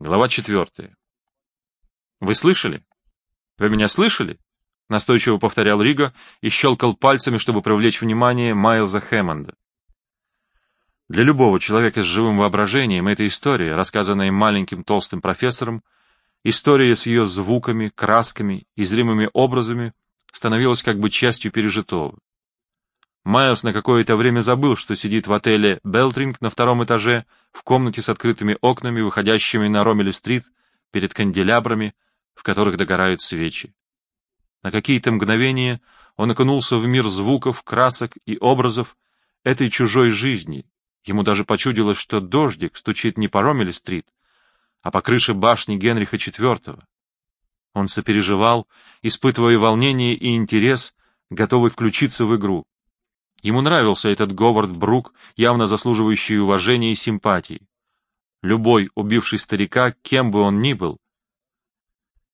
Глава четвертая. «Вы слышали? Вы меня слышали?» — настойчиво повторял Рига и щелкал пальцами, чтобы привлечь внимание Майлза Хэммонда. Для любого человека с живым воображением эта история, рассказанная маленьким толстым профессором, история с ее звуками, красками и зримыми образами, становилась как бы частью пережитого. Майлз на какое-то время забыл, что сидит в отеле «Белтринг» на втором этаже, в комнате с открытыми окнами, выходящими на Ромель-стрит, перед канделябрами, в которых догорают свечи. На какие-то мгновения он окунулся в мир звуков, красок и образов этой чужой жизни. Ему даже почудилось, что дождик стучит не по Ромель-стрит, а по крыше башни Генриха IV. Он сопереживал, испытывая волнение и интерес, готовый включиться в игру. Ему нравился этот Говард Брук, явно заслуживающий уважения и симпатии. Любой, убивший старика, кем бы он ни был.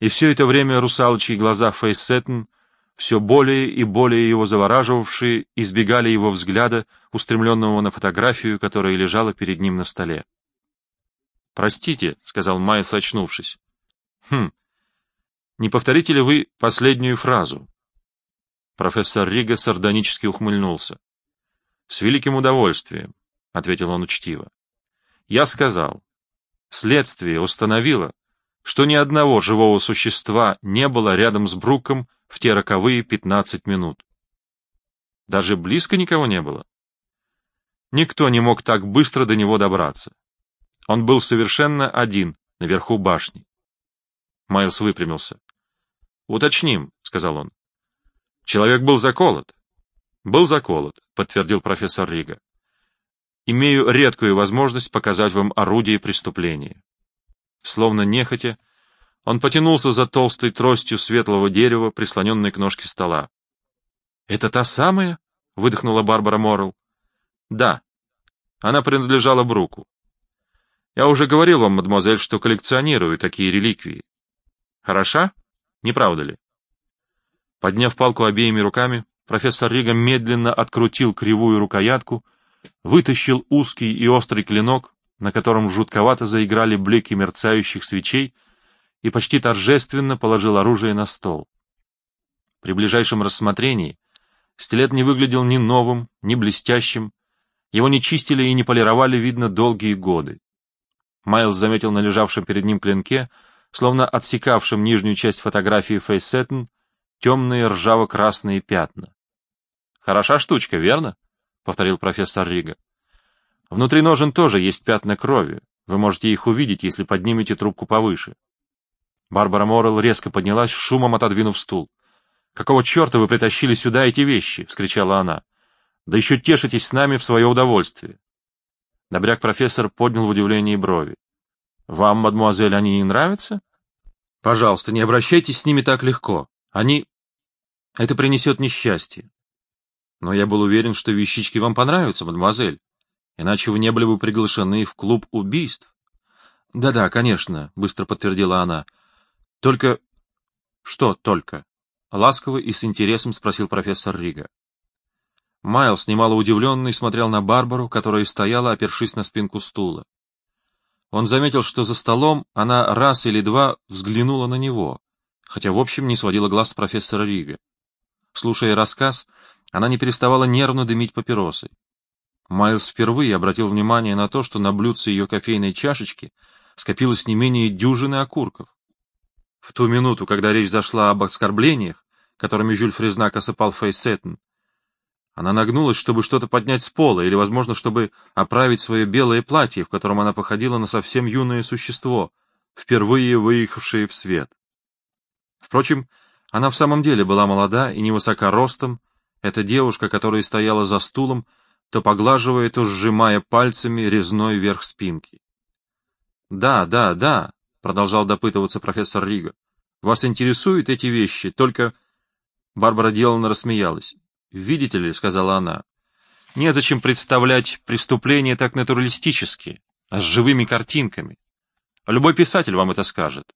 И все это время русалочьи глаза Фейсеттен, все более и более его завораживавшие, избегали его взгляда, устремленного на фотографию, которая лежала перед ним на столе. «Простите», — сказал Майс, очнувшись. «Хм, не повторите ли вы последнюю фразу?» Профессор Рига сардонически ухмыльнулся. — С великим удовольствием, — ответил он учтиво. — Я сказал. Следствие установило, что ни одного живого существа не было рядом с Бруком в те роковые пятнадцать минут. Даже близко никого не было. Никто не мог так быстро до него добраться. Он был совершенно один, наверху башни. Майлз выпрямился. — Уточним, — сказал он. Человек был заколот. Был заколот, подтвердил профессор Рига. Имею редкую возможность показать вам орудие преступления. Словно нехотя, он потянулся за толстой тростью светлого дерева, прислоненной к ножке стола. — Это та самая? — выдохнула Барбара Моррелл. — Да. Она принадлежала Бруку. Я уже говорил вам, мадемуазель, что коллекционирую такие реликвии. Хороша? Не правда ли? Подняв палку обеими руками, профессор Рига медленно открутил кривую рукоятку, вытащил узкий и острый клинок, на котором жутковато заиграли блики мерцающих свечей, и почти торжественно положил оружие на стол. При ближайшем рассмотрении стилет не выглядел ни новым, ни блестящим, его не чистили и не полировали, видно, долгие годы. Майлз заметил на лежавшем перед ним клинке, словно отсекавшем нижнюю часть фотографии Фейсеттен, темные ржаво-красные пятна. «Хороша штучка, верно?» — повторил профессор Рига. «Внутри ножен тоже есть пятна крови. Вы можете их увидеть, если поднимете трубку повыше». Барбара Моррелл резко поднялась, шумом отодвинув стул. «Какого черта вы притащили сюда эти вещи?» — вскричала она. «Да еще тешитесь с нами в свое удовольствие». Добряк профессор поднял в удивлении брови. «Вам, мадмуазель, они не нравятся?» «Пожалуйста, не обращайтесь с ними так легко. Они это принесет несчастье. Но я был уверен, что вещички вам понравятся, мадемуазель. Иначе вы не были бы приглашены в клуб убийств. Да-да, конечно, быстро подтвердила она. Только... Что только? Ласково и с интересом спросил профессор Рига. Майлз, немало удивленный, смотрел на Барбару, которая стояла, опершись на спинку стула. Он заметил, что за столом она раз или два взглянула на него, хотя в общем не сводила глаз с профессора Рига. Слушая рассказ, она не переставала нервно дымить папиросой. Майлз впервые обратил внимание на то, что на блюдце ее кофейной чашечки скопилось не менее дюжины окурков. В ту минуту, когда речь зашла об оскорблениях, которыми Жюль Фрезнак осыпал Фейсеттен, она нагнулась, чтобы что-то поднять с пола, или, возможно, чтобы оправить свое белое платье, в котором она походила на совсем юное существо, впервые выехавшее в свет. Впрочем, она в самом деле была молода и невысока ростом, эта девушка, которая стояла за стулом, то поглаживая, то сжимая пальцами резной верх спинки. «Да, да, да», — продолжал допытываться профессор Рига, — «вас интересуют эти вещи, только...» Барбара деланно рассмеялась. «Видите ли», — сказала она, — «незачем представлять преступление так натуралистически, а с живыми картинками. Любой писатель вам это скажет».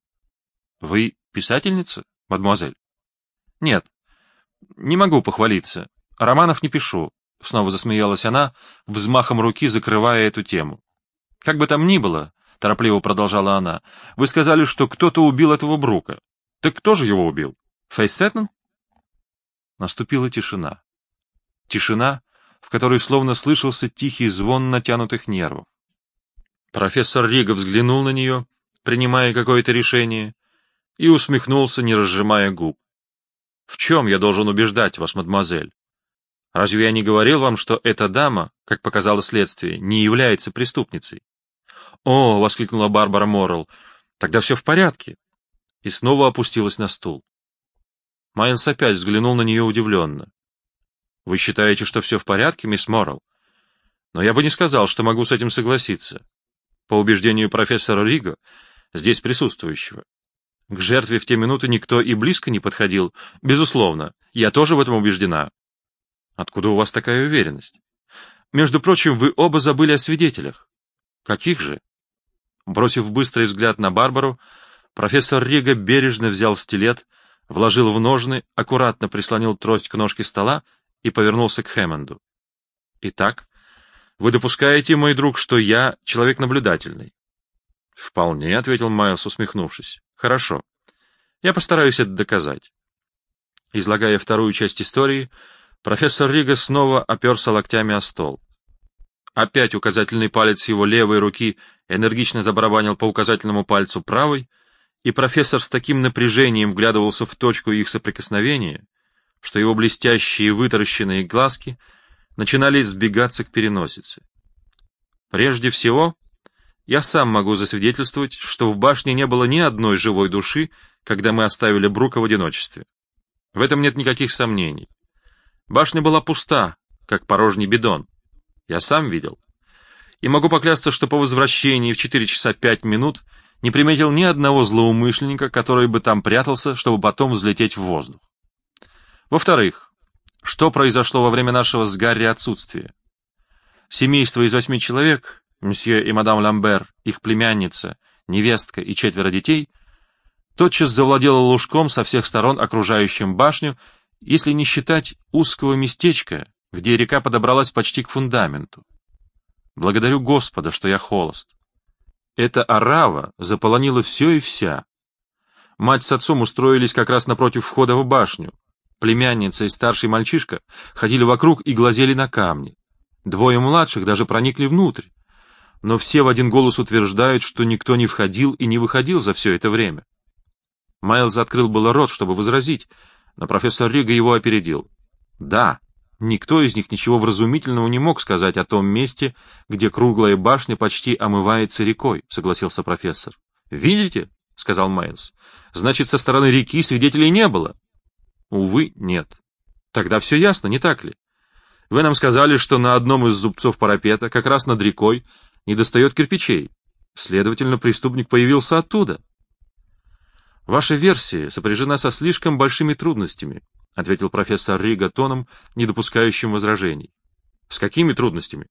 «Вы писательница, мадемуазель?» Нет, не могу похвалиться. Романов не пишу. Снова засмеялась она, взмахом руки закрывая эту тему. Как бы там ни было, — торопливо продолжала она. — Вы сказали, что кто-то убил этого Брука. Так кто же его убил? Фейсеттон? Наступила тишина. Тишина, в которой словно слышался тихий звон натянутых нервов. Профессор Рига взглянул на нее, принимая какое-то решение, и усмехнулся, не разжимая губ. — В чем я должен убеждать вас, мадемуазель? Разве я не говорил вам, что эта дама, как показало следствие, не является преступницей? — О! — воскликнула Барбара Моррелл. — Тогда все в порядке. И снова опустилась на стул. Майлз опять взглянул на нее удивленно. — Вы считаете, что все в порядке, мисс Моррелл? Но я бы не сказал, что могу с этим согласиться. По убеждению профессора Рига, здесь присутствующего. К жертве в те минуты никто и близко не подходил. Безусловно, я тоже в этом убеждена. Откуда у вас такая уверенность? Между прочим, вы оба забыли о свидетелях. Каких же? Бросив быстрый взгляд на Барбару, профессор Рига бережно взял стилет, вложил в ножны, аккуратно прислонил трость к ножке стола и повернулся к Хэммонду. Итак, вы допускаете, мой друг, что я человек наблюдательный? Вполне, — ответил Майлз, усмехнувшись. Хорошо. Я постараюсь это доказать. Излагая вторую часть истории, Профессор Рига снова оперся локтями о стол. Опять указательный палец его левой руки энергично забарабанил по указательному пальцу правой, и профессор с таким напряжением вглядывался в точку их соприкосновения, что его блестящие вытаращенные глазки начинали сбегаться к переносице. Прежде всего, я сам могу засвидетельствовать, что в башне не было ни одной живой души, когда мы оставили Брука в одиночестве. В этом нет никаких сомнений. Башня была пуста, как порожний бидон. Я сам видел. И могу поклясться, что по возвращении в 4 часа 5 минут не приметил ни одного злоумышленника, который бы там прятался, чтобы потом взлететь в воздух. Во-вторых, что произошло во время нашего с Гарри отсутствия? Семейство из восьми человек, мсье и мадам Ламбер, их племянница, невестка и четверо детей, тотчас завладело лужком со всех сторон окружающим башню если не считать узкого местечка, где река подобралась почти к фундаменту. Благодарю Господа, что я холост. Эта арава заполонила все и вся. Мать с отцом устроились как раз напротив входа в башню. Племянница и старший мальчишка ходили вокруг и глазели на камни. Двое младших даже проникли внутрь. Но все в один голос утверждают, что никто не входил и не выходил за все это время. Майлз открыл было рот, чтобы возразить, но профессор Рига его опередил. Да, никто из них ничего вразумительного не мог сказать о том месте, где круглая башня почти омывается рекой, согласился профессор. Видите? — сказал Майлз. — Значит, со стороны реки свидетелей не было? — Увы, нет. — Тогда все ясно, не так ли? Вы нам сказали, что на одном из зубцов парапета, как раз над рекой, недостает кирпичей. Следовательно, преступник появился оттуда. Ваша версия сопряжена со слишком большими трудностями, ответил профессор Рига тоном, не допускающим возражений. С какими трудностями?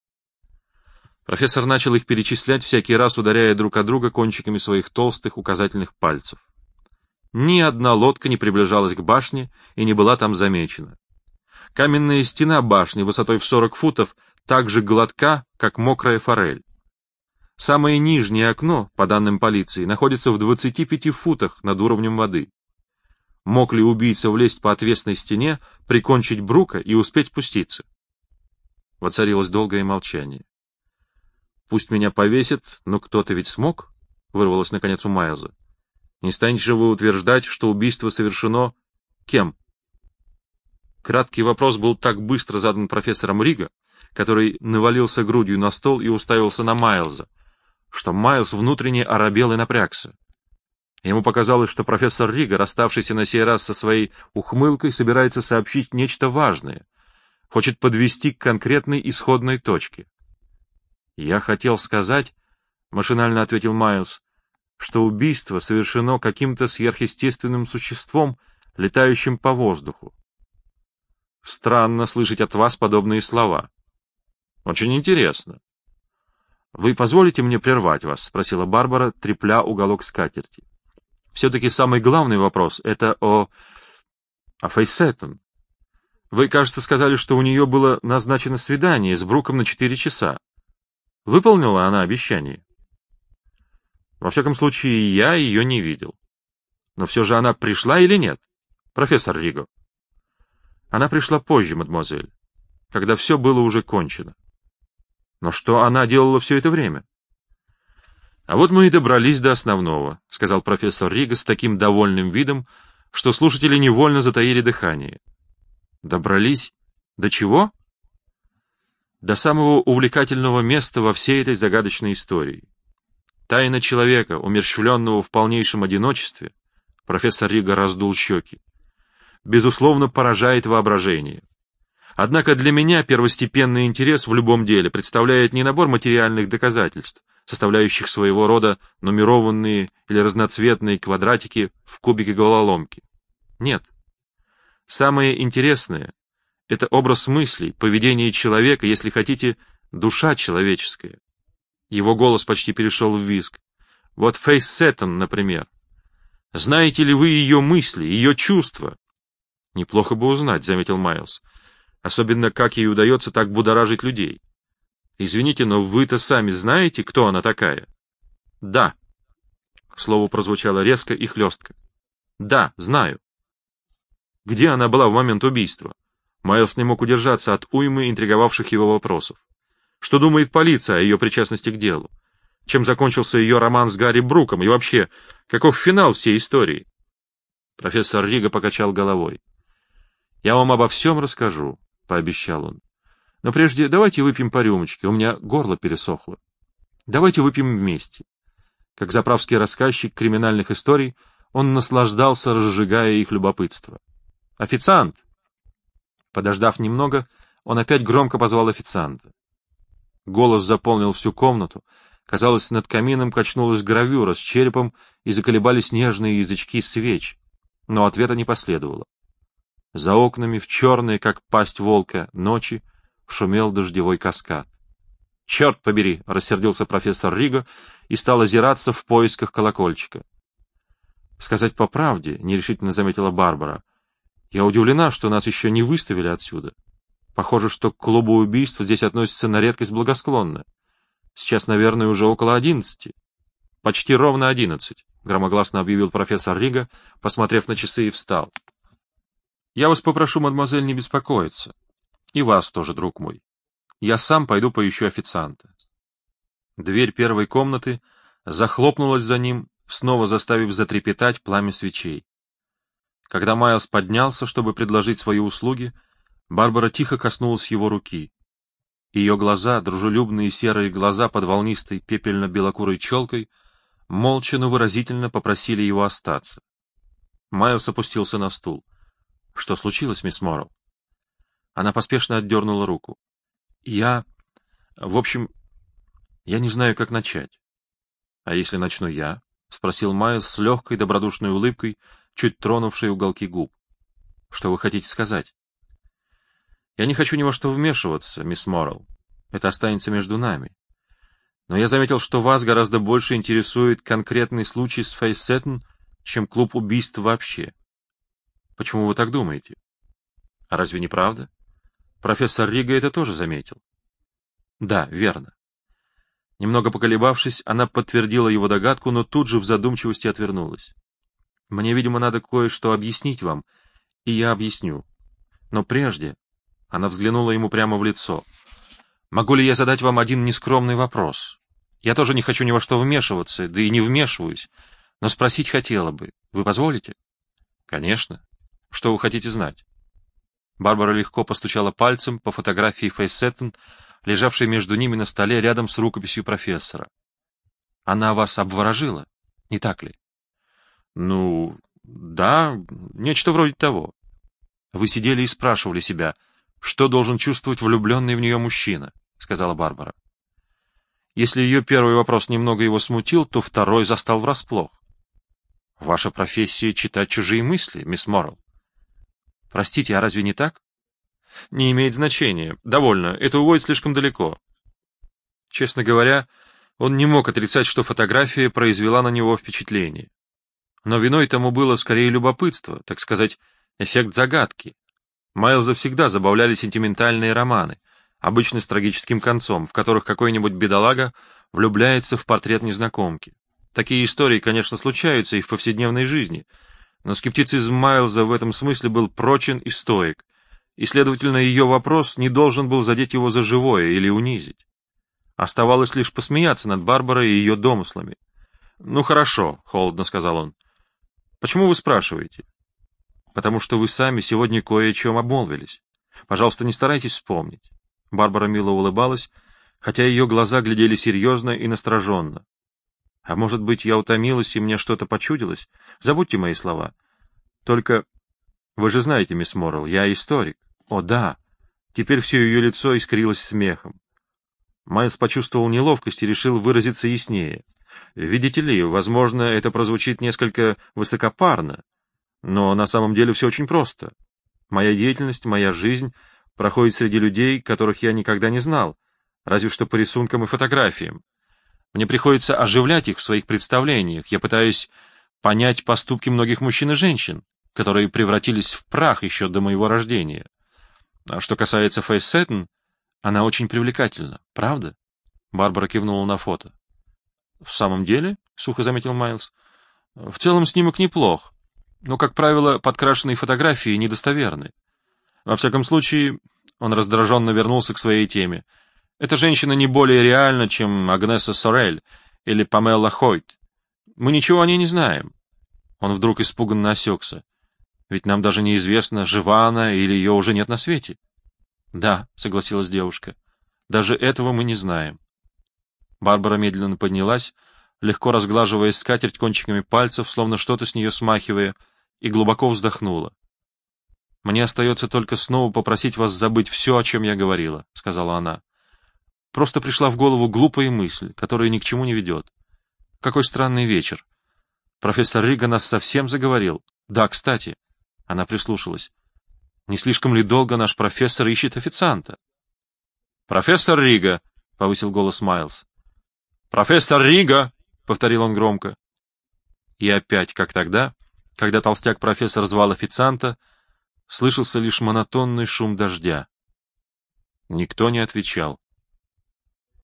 Профессор начал их перечислять, всякий раз ударяя друг о друга кончиками своих толстых указательных пальцев. Ни одна лодка не приближалась к башне и не была там замечена. Каменная стена башни высотой в 40 футов так же гладка, как мокрая форель. Самое нижнее окно, по данным полиции, находится в 25 футах над уровнем воды. Мог ли убийца влезть по отвесной стене, прикончить Брука и успеть спуститься? Воцарилось долгое молчание. «Пусть меня повесит, но кто-то ведь смог?» — вырвалось наконец у Майлза. «Не станете же вы утверждать, что убийство совершено кем?» Краткий вопрос был так быстро задан профессором Рига, который навалился грудью на стол и уставился на Майлза, что Майлз внутренне оробел и напрягся. Ему показалось, что профессор Рига, расставшийся на сей раз со своей ухмылкой, собирается сообщить нечто важное, хочет подвести к конкретной исходной точке. «Я хотел сказать», — машинально ответил Майлз, «что убийство совершено каким-то сверхъестественным существом, летающим по воздуху. Странно слышать от вас подобные слова. Очень интересно. «Вы позволите мне прервать вас?» — спросила Барбара, трепля уголок скатерти. «Все-таки самый главный вопрос — это о... о Фейсеттон. Вы, кажется, сказали, что у нее было назначено свидание с Бруком на четыре часа. Выполнила она обещание?» Во всяком случае, я ее не видел. Но все же она пришла или нет, профессор Риго? Она пришла позже, мадемуазель, когда все было уже кончено. Но что она делала все это время? А вот мы и добрались до основного, — сказал профессор Рига с таким довольным видом, что слушатели невольно затаили дыхание. Добрались до чего? До самого увлекательного места во всей этой загадочной истории. Тайна человека, умерщвленного в полнейшем одиночестве, профессор Рига раздул щеки, безусловно, поражает воображение. Однако для меня первостепенный интерес в любом деле представляет не набор материальных доказательств, составляющих своего рода нумерованные или разноцветные квадратики в кубике головоломки. Нет. Самое интересное — это образ мыслей, поведение человека, если хотите, душа человеческая. Его голос почти перешел в визг. Вот Фейс Сеттон, например. Знаете ли вы ее мысли, ее чувства? Неплохо бы узнать, — заметил Майлз. Особенно, как ей удается так будоражить людей. Извините, но вы-то сами знаете, кто она такая? Да. Слово прозвучало резко и хлестко. Да, знаю. Где она была в момент убийства? Майлз не мог удержаться от уймы интриговавших его вопросов. Что думает полиция о ее причастности к делу? Чем закончился ее роман с Гарри Бруком? И вообще, каков финал всей истории? Профессор Рига покачал головой. «Я вам обо всем расскажу», — пообещал он. «Но прежде давайте выпьем по рюмочке, у меня горло пересохло. Давайте выпьем вместе». Как заправский рассказчик криминальных историй, он наслаждался, разжигая их любопытство. «Официант!» Подождав немного, он опять громко позвал официанта. Голос заполнил всю комнату. Казалось, над камином качнулась гравюра с черепом и заколебались нежные язычки свеч. Но ответа не последовало. За окнами, в черные, как пасть волка, ночи, шумел дождевой каскад. «Черт побери!» — рассердился профессор Рига и стал озираться в поисках колокольчика. «Сказать по правде», — нерешительно заметила Барбара, — «я удивлена, что нас еще не выставили отсюда». Похоже, что к клубу убийств здесь относятся на редкость благосклонно. Сейчас, наверное, уже около одиннадцати. Почти ровно одиннадцать, — громогласно объявил профессор Рига, посмотрев на часы и встал. Я вас попрошу, мадемуазель, не беспокоиться. И вас тоже, друг мой. Я сам пойду поищу официанта. Дверь первой комнаты захлопнулась за ним, снова заставив затрепетать пламя свечей. Когда Майлз поднялся, чтобы предложить свои услуги, Барбара тихо коснулась его руки. Ее глаза, дружелюбные серые глаза под волнистой пепельно-белокурой челкой, молча, но выразительно попросили его остаться. Майлз опустился на стул. — Что случилось, мисс Моррелл? Она поспешно отдернула руку. — Я... В общем, я не знаю, как начать. — А если начну я? — спросил Майлз с легкой добродушной улыбкой, чуть тронувшей уголки губ. — Что вы хотите сказать? Я не хочу ни во что вмешиваться, мисс Моррелл. Это останется между нами. Но я заметил, что вас гораздо больше интересует конкретный случай с Фейсеттен, чем клуб убийств вообще. Почему вы так думаете? А разве не правда? Профессор Рига это тоже заметил. Да, верно. Немного поколебавшись, она подтвердила его догадку, но тут же в задумчивости отвернулась. Мне, видимо, надо кое-что объяснить вам, и я объясню. Но прежде она взглянула ему прямо в лицо. «Могу ли я задать вам один нескромный вопрос? Я тоже не хочу ни во что вмешиваться, да и не вмешиваюсь, но спросить хотела бы. Вы позволите?» «Конечно. Что вы хотите знать?» Барбара легко постучала пальцем по фотографии Фейсеттен, лежавшей между ними на столе рядом с рукописью профессора. «Она вас обворожила, не так ли?» «Ну, да, нечто вроде того. Вы сидели и спрашивали себя, что должен чувствовать влюбленный в нее мужчина, — сказала Барбара. Если ее первый вопрос немного его смутил, то второй застал врасплох. — Ваша профессия — читать чужие мысли, мисс Моррелл. — Простите, а разве не так? — Не имеет значения. Довольно. Это уводит слишком далеко. Честно говоря, он не мог отрицать, что фотография произвела на него впечатление. Но виной тому было скорее любопытство, так сказать, эффект загадки, Майлза всегда забавляли сентиментальные романы, обычно с трагическим концом, в которых какой-нибудь бедолага влюбляется в портрет незнакомки. Такие истории, конечно, случаются и в повседневной жизни, но скептицизм Майлза в этом смысле был прочен и стоек, и, следовательно, ее вопрос не должен был задеть его за живое или унизить. Оставалось лишь посмеяться над Барбарой и ее домыслами. — Ну, хорошо, — холодно сказал он. — Почему вы спрашиваете? — Потому что вы сами сегодня кое о чем обмолвились. Пожалуйста, не старайтесь вспомнить. Барбара мило улыбалась, хотя ее глаза глядели серьезно и настороженно. А может быть, я утомилась, и мне что-то почудилось? Забудьте мои слова. Только... Вы же знаете, мисс Моррелл, я историк. О, да. Теперь все ее лицо искрилось смехом. Майлз почувствовал неловкость и решил выразиться яснее. Видите ли, возможно, это прозвучит несколько высокопарно, но на самом деле все очень просто. Моя деятельность, моя жизнь проходит среди людей, которых я никогда не знал, разве что по рисункам и фотографиям. Мне приходится оживлять их в своих представлениях. Я пытаюсь понять поступки многих мужчин и женщин, которые превратились в прах еще до моего рождения. А что касается Фейс Сэттон, она очень привлекательна, правда? Барбара кивнула на фото. — В самом деле? — сухо заметил Майлз. — В целом снимок неплох, но, как правило, подкрашенные фотографии недостоверны. Во всяком случае, он раздраженно вернулся к своей теме. Эта женщина не более реальна, чем Агнеса Сорель или Памела Хойт. Мы ничего о ней не знаем. Он вдруг испуганно осекся. Ведь нам даже неизвестно, жива она или ее уже нет на свете. — Да, — согласилась девушка, — даже этого мы не знаем. Барбара медленно поднялась, легко разглаживая скатерть кончиками пальцев, словно что-то с нее смахивая, и глубоко вздохнула. — Мне остается только снова попросить вас забыть все, о чем я говорила, — сказала она. Просто пришла в голову глупая мысль, которая ни к чему не ведет. Какой странный вечер. Профессор Рига нас совсем заговорил. Да, кстати. Она прислушалась. Не слишком ли долго наш профессор ищет официанта? — Профессор Рига, — повысил голос Майлз. — Профессор Рига, — повторил он громко. И опять, как тогда, когда толстяк-профессор звал официанта, слышался лишь монотонный шум дождя. Никто не отвечал.